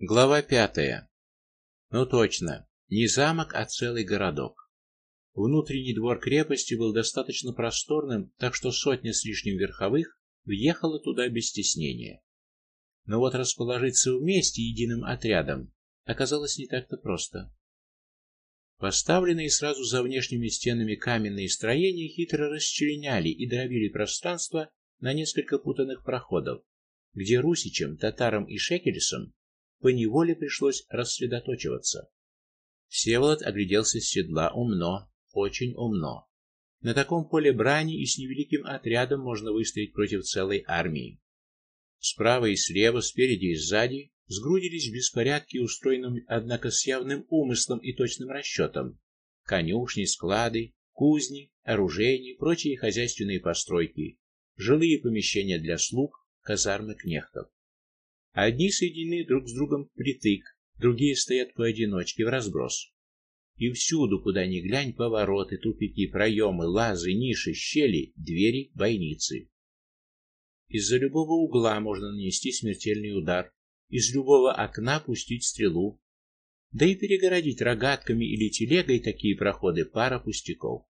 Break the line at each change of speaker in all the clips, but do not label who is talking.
Глава пятая. Ну точно, не замок, а целый городок. Внутренний двор крепости был достаточно просторным, так что сотня с лишним верховых въехала туда без стеснения. Но вот расположиться вместе единым отрядом оказалось не так-то просто. Поставленные сразу за внешними стенами каменные строения хитро расчленяли и дробили пространство на несколько путанных проходов, где русичам, татарам и шекелесам по неволе пришлось рассредоточиваться. Всеволод огляделся с седла умно, очень умно. На таком поле брани и с невеликим отрядом можно выстоять против целой армии. Справа и слева, спереди и сзади сгрудились в беспорядке, устроенном, однако, с явным умыслом и точным расчетом. Конюшни, склады, кузни, оружейни, прочие хозяйственные постройки, жилые помещения для слуг, казармы кнехтов. Одни соединены друг с другом притык, другие стоят поодиночке в разброс. И всюду, куда ни глянь, повороты, тупики, проемы, лазы, ниши, щели, двери, бойницы. Из-за любого угла можно нанести смертельный удар, из любого окна пустить стрелу. Да и перегородить рогатками или телегой такие проходы пара пустяков.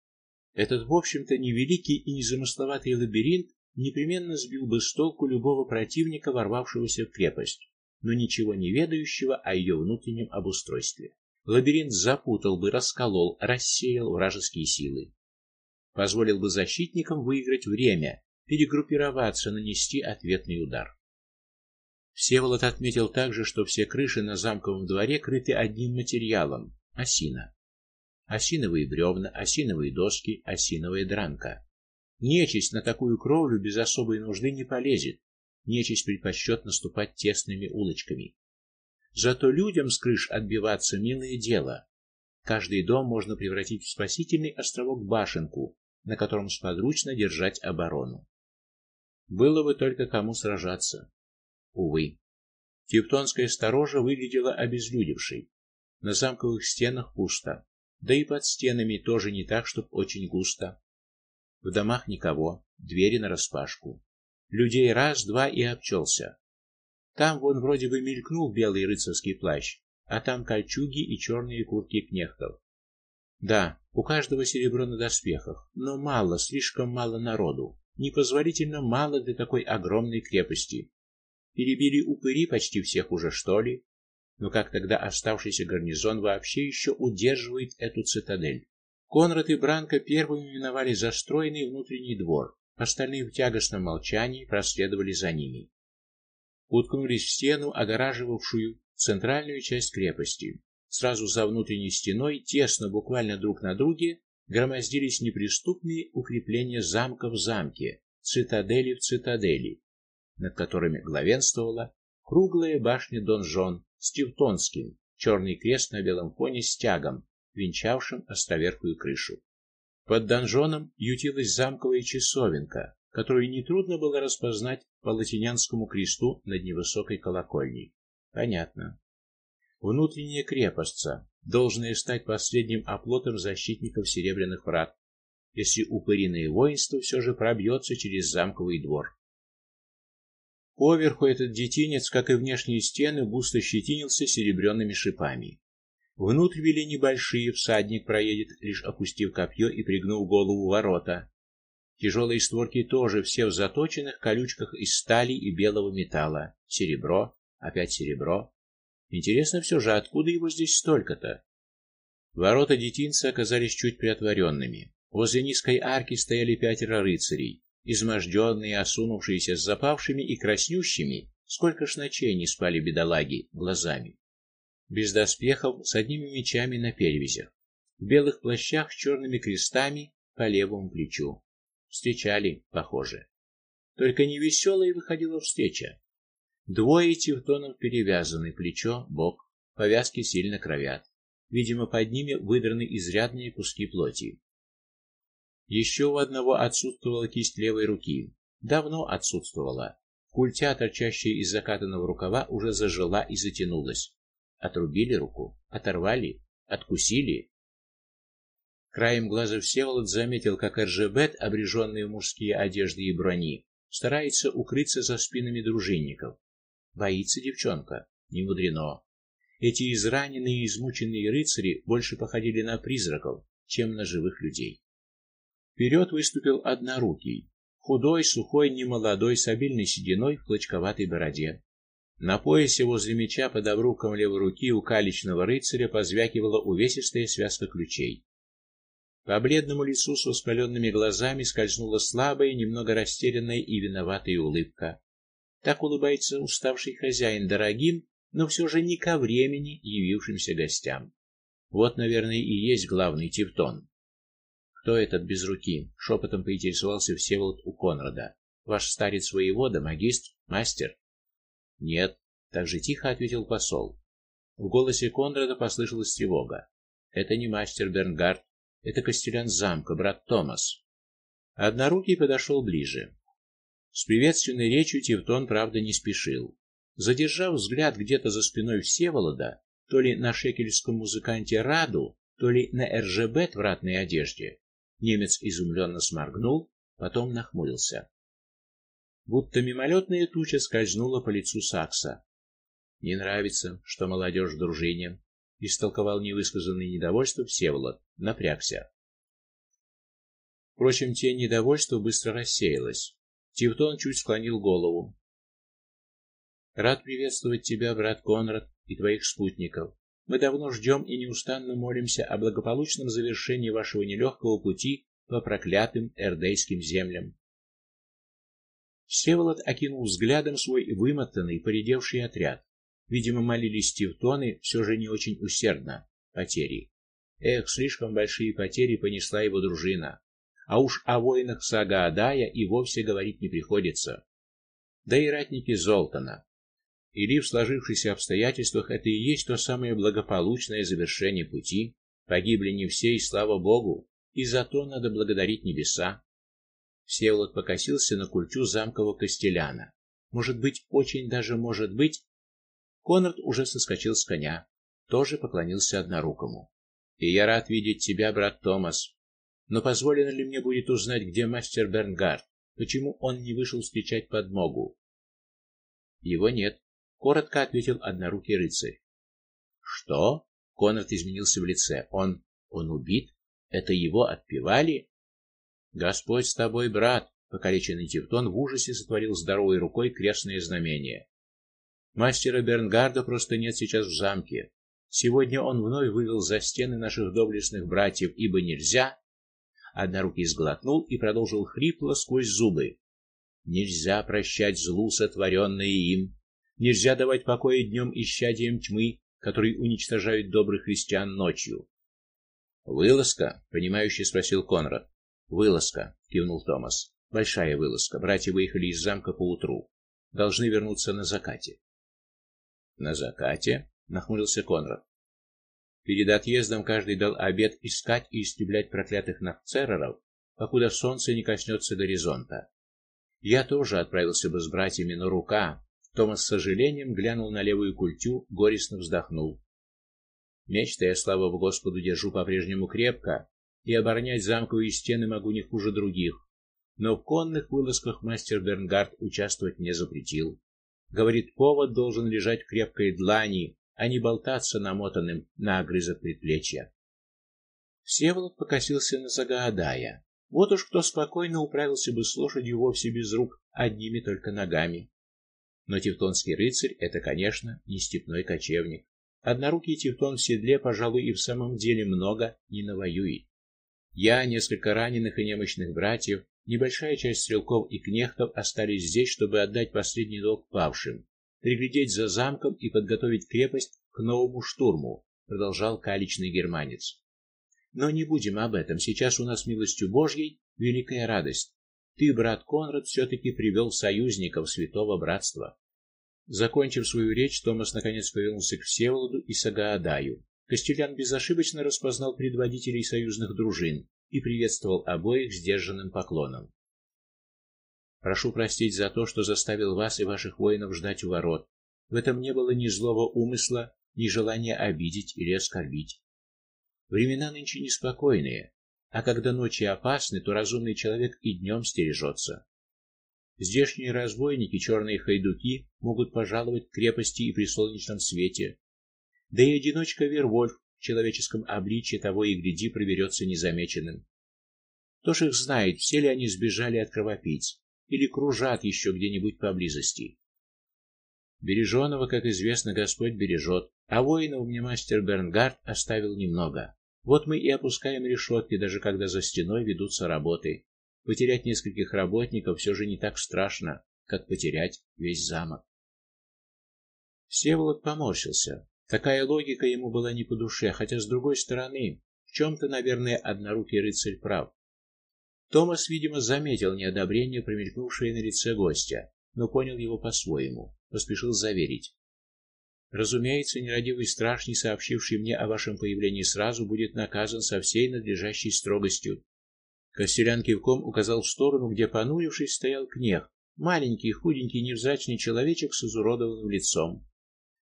Этот, в общем-то, невеликий и незамысловатый лабиринт непременно сбил бы с толку любого противника, ворвавшегося в крепость, но ничего не ведающего о ее внутреннем обустройстве. Лабиринт запутал бы, расколол, рассеял вражеские силы. Позволил бы защитникам выиграть время, перегруппироваться, нанести ответный удар. Всеволод отметил также, что все крыши на замковом дворе крыты одним материалом осина. Осиновые бревна, осиновые доски, осиновая дранка. Нечисть на такую кровлю без особой нужды не полезет. Нечисть предпочтет наступать тесными улочками. Зато людям с крыш отбиваться милое дело. Каждый дом можно превратить в спасительный островок-башенку, на котором сподручно держать оборону. Было бы только кому сражаться. Увы. Тевтонская сторожа выглядела обезлюдевшей. На замковых стенах пусто, да и под стенами тоже не так, чтоб очень густо. В домах никого, двери нараспашку. Людей раз-два и обчелся. Там вон вроде бы мелькнул белый рыцарский плащ, а там кольчуги и черные куртки кнехтов. Да, у каждого серебро на доспехах, но мало, слишком мало народу. Непозволительно мало для такой огромной крепости. Перебили упыри почти всех уже, что ли? Но как тогда оставшийся гарнизон вообще еще удерживает эту цитадель? Конрад и Бранко первыми миновали застроенный внутренний двор, остальные в тягостном молчании проследовали за ними. Уткнулись в стену, огораживавшую центральную часть крепости. Сразу за внутренней стеной, тесно буквально друг на друге, громоздились неприступные укрепления замка в замке, цитадели в цитадели, над которыми главенствовала круглая башня донжон с тевтонским, черный крест на белом фоне с тягом, венчавшим островерхую крышу. Под донжоном ютилась замковая часовенка, которую не трудно было распознать по латинянскому кресту над невысокой колокольней. Понятно. Внутренняя крепостца, должная стать последним оплотом защитников серебряных врат, если упыриное воинство все же пробьется через замковый двор. Поверху этот детинец, как и внешние стены, густо щетинился серебряными шипами. Внутрь вели небольшие, всадник проедет, лишь опустив копье и пригнув голову ворота. Тяжелые створки тоже все в заточенных колючках из стали и белого металла. Серебро, опять серебро. Интересно все же, откуда его здесь столько-то? Ворота детинца оказались чуть приотворенными. Возле низкой арки стояли пятеро рыцарей, изможденные, осунувшиеся с запавшими и краснющими, сколько ж ночей не спали бедолаги, глазами без доспехов, с одними мечами на перевязях, в белых плащах с черными крестами по левому плечу. Встречали, похоже. Только не веселая выходила встреча. Двое тевтонов перевязаны, плечо, бок, повязки сильно кровят. Видимо, под ними выдраны изрядные куски плоти. Еще у одного отсутствовала кисть левой руки. Давно отсутствовала. Культя, торчащая из закатанного рукава, уже зажила и затянулась. Отрубили руку, оторвали, откусили. Краем глаза Всеволод заметил, как Эржебет, обреженный в мужские одежды и брони, старается укрыться за спинами дружинников. Боится девчонка, не. Эти израненные и измученные рыцари больше походили на призраков, чем на живых людей. Вперед выступил однорукий, худой, сухой, немолодой, с обильной сединой в клочковатой бороде. На поясе возле меча под обруком левой руки у каличного рыцаря позвякивала увесистая связка ключей. По бледному лицу с воспаленными глазами скользнула слабая, немного растерянная и виноватая улыбка. Так улыбается уставший хозяин дорогим, но все же не ко времени явившимся гостям. Вот, наверное, и есть главный Тевтон. Кто этот без руки? шепотом поинтересовался Всеволод у Конрада. Ваш старец воевода, магистр, мастер? Нет, так же тихо ответил посол. В голосе Конрада послышалась тревога. Это не мастер Бернгард, это костелян замка, брат Томас. Однорукий подошел ближе. С приветственной речью Тевтон, правда, не спешил. Задержав взгляд где-то за спиной Всеволода, то ли на шекельском музыканте Раду, то ли на РЖБ в ратной одежде, немец изумленно сморгнул, потом нахмурился будто мимолетная туча скользнула по лицу Сакса. Не нравится, что молодежь в дружине, истолковал невысказанное недовольство Всеволод, напрягся. Впрочем, тень недовольства быстро рассеялась. Тевтон чуть склонил голову. Рад приветствовать тебя, брат Конрад, и твоих спутников. Мы давно ждем и неустанно молимся о благополучном завершении вашего нелегкого пути по проклятым эрдейским землям. Всеволод окинул взглядом свой вымотанный, поредевший отряд. Видимо, молились тевтоны все же не очень усердно. Потери. Эх, слишком большие потери понесла его дружина. А уж о воинах Сагаадая и вовсе говорить не приходится. Да и ратники Золтана. Или в сложившихся обстоятельствах это и есть то самое благополучное завершение пути. Погибли не все, и слава богу, и за то надо благодарить небеса. Всеволод покосился на культю замкового костеляна. Может быть, очень даже может быть. Конрад уже соскочил с коня, тоже поклонился однорукому. И я рад видеть тебя, брат Томас. Но позволено ли мне будет узнать, где мастер Бернгард? Почему он не вышел встречать подмогу? Его нет, коротко ответил однорукий рыцарь. Что? Конрад изменился в лице. Он он убит? Это его отпевали? Господь с тобой, брат, покалеченный Тевтон в ужасе сотворил здоровой рукой крестное знамение. Мастера Бернгарда просто нет сейчас в замке. Сегодня он вновь вывел за стены наших доблестных братьев, ибо нельзя. Однорукий сглотнул и продолжил хрипло сквозь зубы: Нельзя прощать злу, сотворенное им. Нельзя давать покоя днем исчадиям тьмы, которые уничтожают добрых христиан ночью. Вылазка, понимающе спросил Конрад. Вылазка, кивнул Томас. Большая вылазка. Братья выехали из замка поутру. Должны вернуться на закате. На закате? нахмурился Конрад. Перед отъездом каждый дал обет искать и истреблять проклятых нахцереров, покуда солнце не коснется горизонта. Я тоже отправился бы с братьями, но рука. Томас с сожалением глянул на левую культю, горестно вздохнул. Меч-то я, слава Господу, держу по-прежнему крепко, и оборонять замковые стены могу не хуже других. Но в конных вылазках мастер Бернгард участвовать не запретил. Говорит, повод должен лежать в крепкой длани, а не болтаться намотанным на огрызок предплечья. Всеволод покосился на Загаадая. Вот уж кто спокойно управился бы с лошадью вовсе без рук, одними только ногами. Но тевтонский рыцарь это, конечно, не степной кочевник. Однорукий тевтон в седле, пожалуй, и в самом деле много не навоюет. Я, несколько раненых и немощных братьев, небольшая часть стрелков и кнехтов остались здесь, чтобы отдать последний долг павшим, приглядеть за замком и подготовить крепость к новому штурму, продолжал каличный германец. Но не будем об этом. Сейчас у нас милостью Божьей великая радость. Ты, брат Конрад, все таки привел союзников святого братства. Закончив свою речь, Томас наконец повернулся к Всеволоду и Сагаадаю. Костелян безошибочно распознал предводителей союзных дружин и приветствовал обоих сдержанным поклоном. Прошу простить за то, что заставил вас и ваших воинов ждать у ворот. В этом не было ни злого умысла, ни желания обидеть или оскорбить. Времена нынче неспокойные, а когда ночи опасны, то разумный человек и днем стережется. Здешние разбойники, черные хайдуки, могут пожаловать к крепости и при солнечном свете. Да и одиночка Вервольф в человеческом обличье того и гляди проберется незамеченным. Кто ж их знает, все ли они сбежали от кровопийц или кружат еще где-нибудь поблизости. Береженого, как известно, Господь бережет, а воинов мне мастер Бернгард оставил немного. Вот мы и опускаем решетки, даже когда за стеной ведутся работы. Потерять нескольких работников все же не так страшно, как потерять весь замок. Всеволод поморщился. Такая логика ему была не по душе, хотя с другой стороны, в чем то наверное, однорукий рыцарь прав. Томас, видимо, заметил неодобрение, промелькнувшее на лице гостя, но понял его по-своему, поспешил заверить: Разумеется, нерадивый страшный, сообщивший мне о вашем появлении сразу, будет наказан со всей надлежащей строгостью. Костелян кивком указал в сторону, где понурившись стоял кнех, маленький, худенький, невзрачный человечек с изуродованным лицом.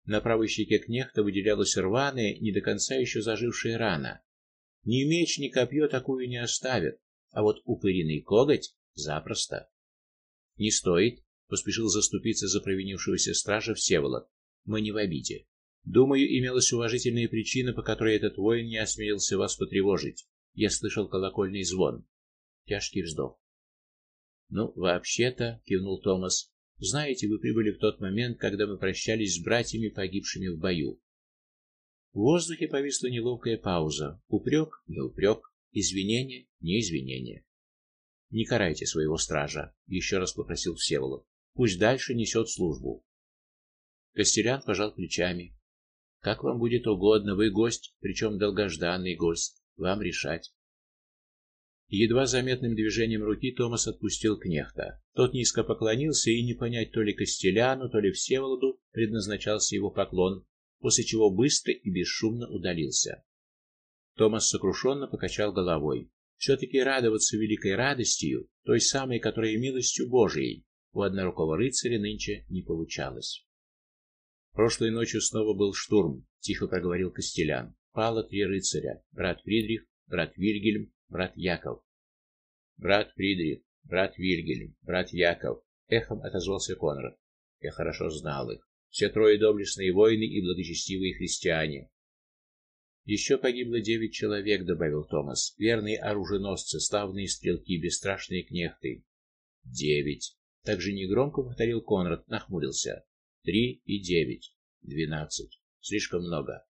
На правой щеке кнехта выделялась рваная, не до конца еще зажившая рана. Ни меч, ни копье такую не оставят, а вот упыриный коготь запросто. Не стоит, поспешил заступиться за провинившегося стража Всеволод. Мы не в обиде. Думаю, имелась уважительная причина, по которой этот воин не осмелился вас потревожить. Я слышал колокольный звон. Тяжкий вздох. Ну, вообще-то, кивнул Томас. Знаете, вы прибыли в тот момент, когда мы прощались с братьями, погибшими в бою. В воздухе повисла неловкая пауза. Упрек, не упрек, извинение, не извинение. Не карайте своего стража, еще раз попросил Всеволод. Пусть дальше несет службу. Костерян пожал плечами. Как вам будет угодно, вы гость, причем долгожданный гость, вам решать. Едва заметным движением руки Томас отпустил кнехта. Тот низко поклонился, и не понять то ли Костеляну, то ли Всеволоду предназначался его поклон, после чего быстро и бесшумно удалился. Томас сокрушенно покачал головой. все таки радоваться великой радостью, той самой, которая милостью Божией, у однорукого рыцаря нынче не получалось. Прошлой ночью снова был штурм, тихо проговорил Костелян. Пало три рыцаря: брат Фридрих, брат Вильгельм брат Яков. Брат Фридрих, брат Вильгельм, брат Яков, эхом отозвался Конрад. Я хорошо знал их. Все трое доблестные воины и благочестивые христиане. «Еще погибло девять человек, добавил Томас. Верные оруженосцы, славные стрелки, бесстрашные кнехты. Девять. Также негромко повторил Конрад, нахмурился. Три и девять. Двенадцать. Слишком много.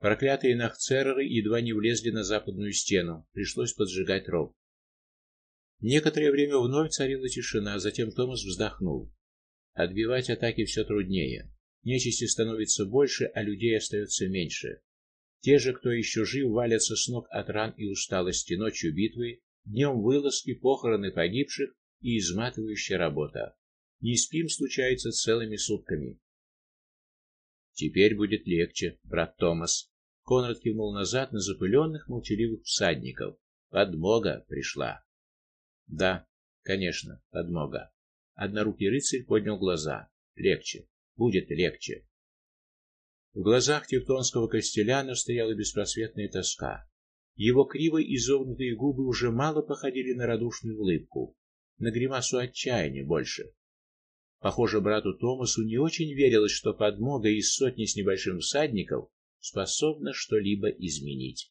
Проклятые нахцереры едва не влезли на западную стену, пришлось поджигать ров. Некоторое время вновь царила тишина, затем Томас вздохнул. Отбивать атаки все труднее. Нечисти становится больше, а людей остается меньше. Те же, кто еще жив, валятся с ног от ран и усталости ночью битвы, днем вылазки, похороны погибших и изматывающая работа. Не спим случается целыми сутками. Теперь будет легче, брат Томас. Конрад кивнул назад на запыленных, молчаливых всадников. Подмога пришла. Да, конечно, подмога. Однорукий рыцарь поднял глаза. Легче, будет легче. В глазах тевтонского костеляна стояла беспросветная тоска. Его криво изогнутые губы уже мало походили на радушную улыбку, на гримасу отчаяния больше. Похоже, брату Томасу не очень верилось, что подмога из сотни с небольшим всадников способна что-либо изменить.